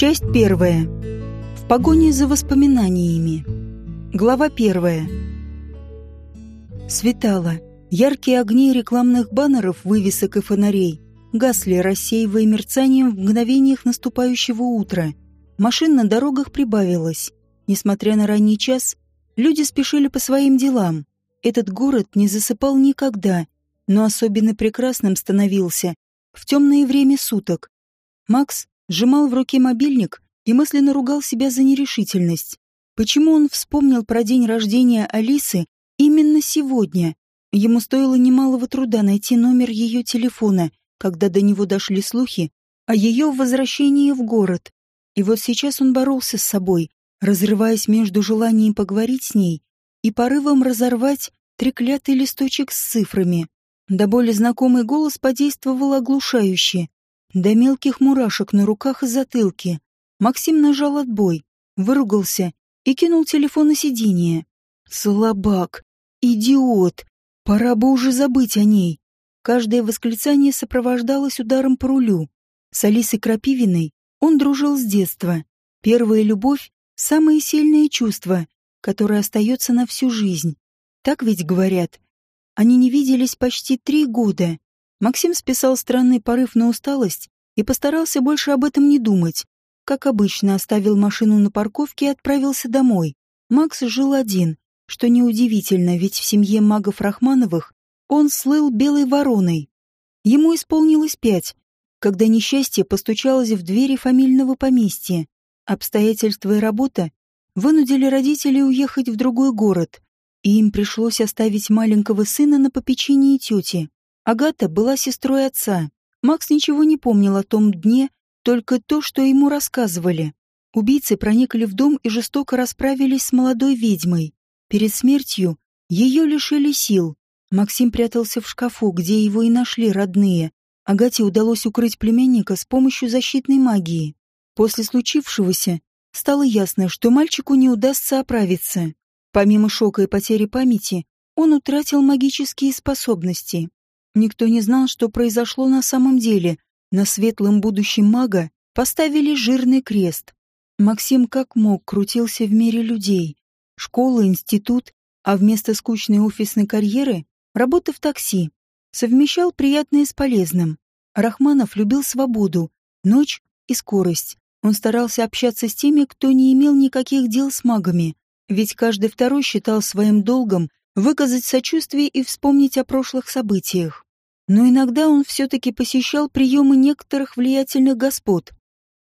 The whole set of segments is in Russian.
Часть первая. В погоне за воспоминаниями. Глава первая. Светало. Яркие огни рекламных баннеров, вывесок и фонарей гасли, рассеивая мерцанием в мгновениях наступающего утра. Машин на дорогах прибавилось. Несмотря на ранний час, люди спешили по своим делам. Этот город не засыпал никогда, но особенно прекрасным становился в темное время суток. Макс сжимал в руке мобильник и мысленно ругал себя за нерешительность. Почему он вспомнил про день рождения Алисы именно сегодня? Ему стоило немалого труда найти номер ее телефона, когда до него дошли слухи о ее возвращении в город. И вот сейчас он боролся с собой, разрываясь между желанием поговорить с ней и порывом разорвать треклятый листочек с цифрами. До боли знакомый голос подействовал оглушающе. До мелких мурашек на руках и затылке. Максим нажал отбой, выругался и кинул телефон на сиденье. «Слабак! Идиот! Пора бы уже забыть о ней!» Каждое восклицание сопровождалось ударом по рулю. С Алисой Крапивиной он дружил с детства. Первая любовь — самое сильное чувство, которое остается на всю жизнь. Так ведь говорят. Они не виделись почти три года. Максим списал странный порыв на усталость и постарался больше об этом не думать. Как обычно, оставил машину на парковке и отправился домой. Макс жил один, что неудивительно, ведь в семье магов Рахмановых он слыл белой вороной. Ему исполнилось пять, когда несчастье постучалось в двери фамильного поместья. Обстоятельства и работа вынудили родителей уехать в другой город, и им пришлось оставить маленького сына на попечении тети. Агата была сестрой отца. Макс ничего не помнил о том дне, только то, что ему рассказывали. Убийцы проникли в дом и жестоко расправились с молодой ведьмой. Перед смертью ее лишили сил. Максим прятался в шкафу, где его и нашли родные. Агате удалось укрыть племянника с помощью защитной магии. После случившегося стало ясно, что мальчику не удастся оправиться. Помимо шока и потери памяти, он утратил магические способности. Никто не знал, что произошло на самом деле. На светлом будущем мага поставили жирный крест. Максим как мог крутился в мире людей. Школа, институт, а вместо скучной офисной карьеры — работа в такси. Совмещал приятное с полезным. Рахманов любил свободу, ночь и скорость. Он старался общаться с теми, кто не имел никаких дел с магами, ведь каждый второй считал своим долгом выказать сочувствие и вспомнить о прошлых событиях. Но иногда он все-таки посещал приемы некоторых влиятельных господ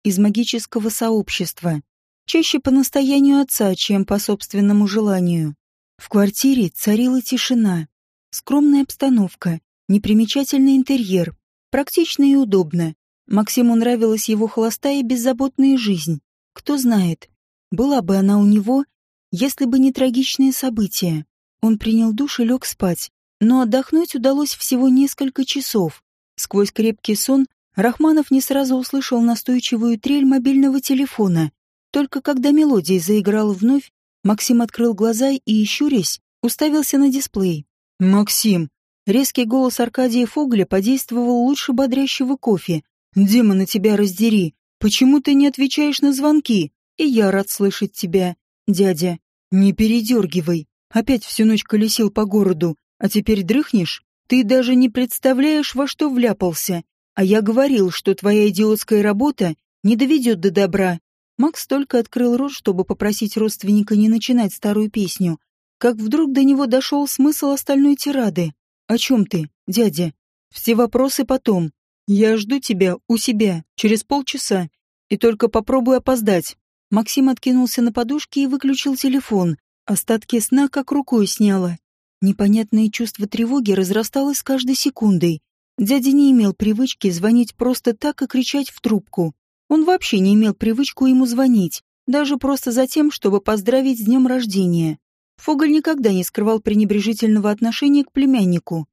из магического сообщества, чаще по настоянию отца, чем по собственному желанию. В квартире царила тишина, скромная обстановка, непримечательный интерьер, практично и удобно. Максиму нравилась его холостая и беззаботная жизнь. Кто знает, была бы она у него, если бы не трагичные события. Он принял душ и лег спать, но отдохнуть удалось всего несколько часов. Сквозь крепкий сон Рахманов не сразу услышал настойчивую трель мобильного телефона. Только когда мелодия заиграла вновь, Максим открыл глаза и, щурясь, уставился на дисплей. «Максим!» Резкий голос Аркадия Фогля подействовал лучше бодрящего кофе. «Демона тебя раздери! Почему ты не отвечаешь на звонки? И я рад слышать тебя, дядя. «Не передергивай. Опять всю ночь колесил по городу, а теперь дрыхнешь? Ты даже не представляешь, во что вляпался. А я говорил, что твоя идиотская работа не доведет до добра». Макс только открыл рот, чтобы попросить родственника не начинать старую песню, как вдруг до него дошел смысл остальной тирады. «О чем ты, дядя? Все вопросы потом. Я жду тебя у себя через полчаса. И только попробуй опоздать. Максим откинулся на подушке и выключил телефон. Остатки сна как рукой сняло. Непонятное чувство тревоги разрасталось с каждой секундой. Дядя не имел привычки звонить просто так и кричать в трубку. Он вообще не имел привычку ему звонить, даже просто за тем, чтобы поздравить с днем рождения. Фоголь никогда не скрывал пренебрежительного отношения к племяннику.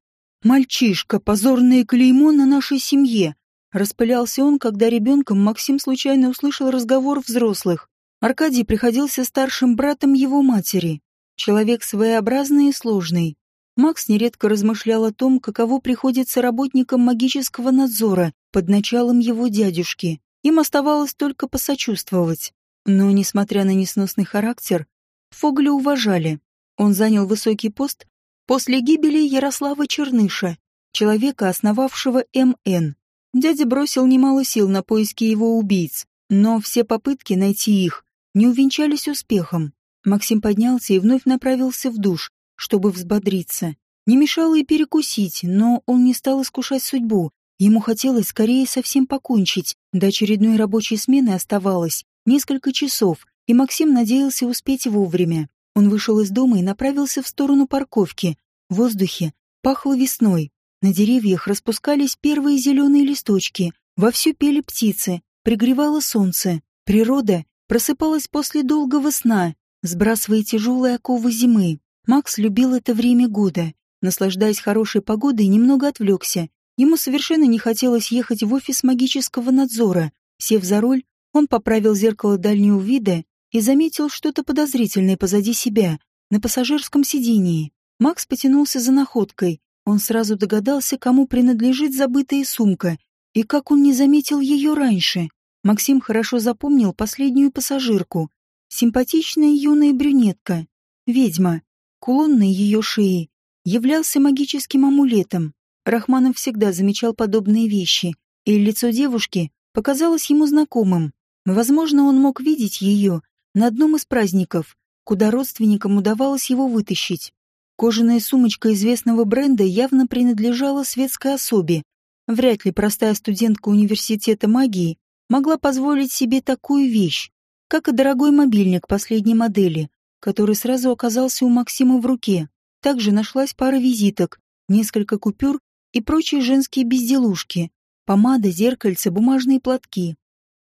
«Мальчишка, позорное клеймо на нашей семье!» Распылялся он, когда ребенком Максим случайно услышал разговор взрослых. Аркадий приходился старшим братом его матери. Человек своеобразный и сложный. Макс нередко размышлял о том, каково приходится работникам магического надзора под началом его дядюшки. Им оставалось только посочувствовать. Но, несмотря на несносный характер, Фогля уважали. Он занял высокий пост после гибели Ярослава Черныша, человека, основавшего МН. Дядя бросил немало сил на поиски его убийц, но все попытки найти их не увенчались успехом. Максим поднялся и вновь направился в душ, чтобы взбодриться. Не мешало и перекусить, но он не стал искушать судьбу. Ему хотелось скорее совсем покончить. До очередной рабочей смены оставалось несколько часов, и Максим надеялся успеть вовремя. Он вышел из дома и направился в сторону парковки. В воздухе пахло весной. На деревьях распускались первые зеленые листочки. Вовсю пели птицы, пригревало солнце. Природа просыпалась после долгого сна, сбрасывая тяжелые оковы зимы. Макс любил это время года. Наслаждаясь хорошей погодой, немного отвлекся. Ему совершенно не хотелось ехать в офис магического надзора. Сев за руль, он поправил зеркало дальнего вида и заметил что-то подозрительное позади себя, на пассажирском сидении. Макс потянулся за находкой. Он сразу догадался, кому принадлежит забытая сумка, и как он не заметил ее раньше. Максим хорошо запомнил последнюю пассажирку. Симпатичная юная брюнетка. Ведьма. Кулон на ее шее являлся магическим амулетом. Рахманов всегда замечал подобные вещи, и лицо девушки показалось ему знакомым. Возможно, он мог видеть ее на одном из праздников, куда родственникам удавалось его вытащить. Кожаная сумочка известного бренда явно принадлежала светской особе. Вряд ли простая студентка университета магии могла позволить себе такую вещь, как и дорогой мобильник последней модели, который сразу оказался у Максима в руке. Также нашлась пара визиток, несколько купюр и прочие женские безделушки. Помада, зеркальце, бумажные платки.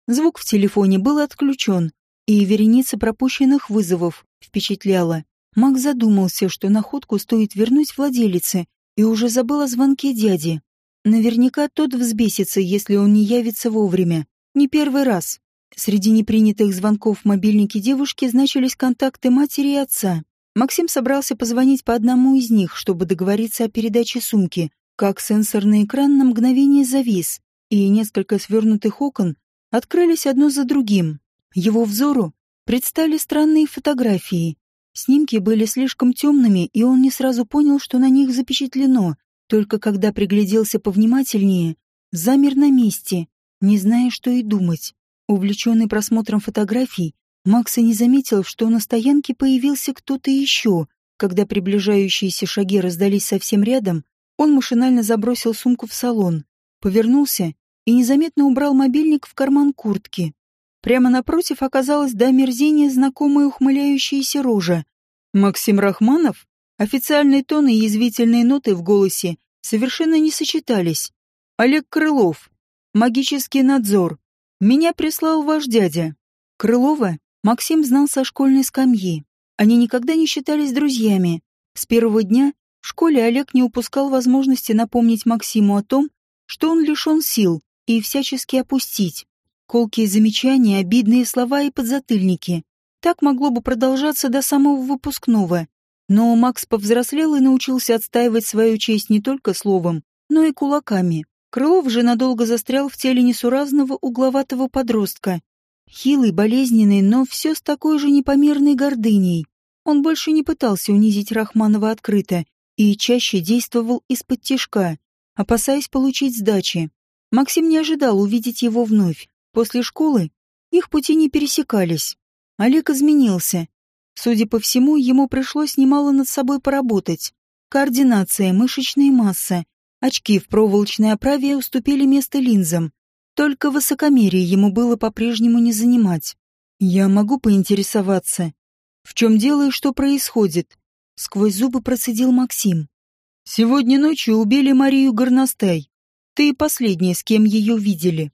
Звук в телефоне был отключен, и вереница пропущенных вызовов впечатляла. Мак задумался, что находку стоит вернуть владелице, и уже забыл о звонке дяди. Наверняка тот взбесится, если он не явится вовремя. Не первый раз. Среди непринятых звонков в мобильнике девушки значились контакты матери и отца. Максим собрался позвонить по одному из них, чтобы договориться о передаче сумки, как сенсорный экран на мгновение завис, и несколько свернутых окон открылись одно за другим. Его взору предстали странные фотографии. Снимки были слишком темными, и он не сразу понял, что на них запечатлено. Только когда пригляделся повнимательнее, замер на месте, не зная, что и думать. Увлеченный просмотром фотографий, Макс и не заметил, что на стоянке появился кто-то еще. Когда приближающиеся шаги раздались совсем рядом, он машинально забросил сумку в салон, повернулся и незаметно убрал мобильник в карман куртки. Прямо напротив оказалась до омерзения знакомая ухмыляющаяся рожа. Максим Рахманов? Официальный тон и язвительные ноты в голосе совершенно не сочетались. Олег Крылов. Магический надзор. Меня прислал ваш дядя. Крылова Максим знал со школьной скамьи. Они никогда не считались друзьями. С первого дня в школе Олег не упускал возможности напомнить Максиму о том, что он лишен сил, и всячески опустить. Колкие замечания, обидные слова и подзатыльники. Так могло бы продолжаться до самого выпускного. Но Макс повзрослел и научился отстаивать свою честь не только словом, но и кулаками. Крылов же надолго застрял в теле несуразного угловатого подростка, Хилый, болезненный, но все с такой же непомерной гордыней. Он больше не пытался унизить Рахманова открыто и чаще действовал из-под тишка, опасаясь получить сдачи. Максим не ожидал увидеть его вновь. После школы их пути не пересекались. Олег изменился. Судя по всему, ему пришлось немало над собой поработать. Координация, мышечная масса, очки в проволочной оправе уступили место линзам. Только высокомерие ему было по-прежнему не занимать. «Я могу поинтересоваться, в чем дело и что происходит?» Сквозь зубы процедил Максим. «Сегодня ночью убили Марию Горностай. Ты последняя, с кем ее видели».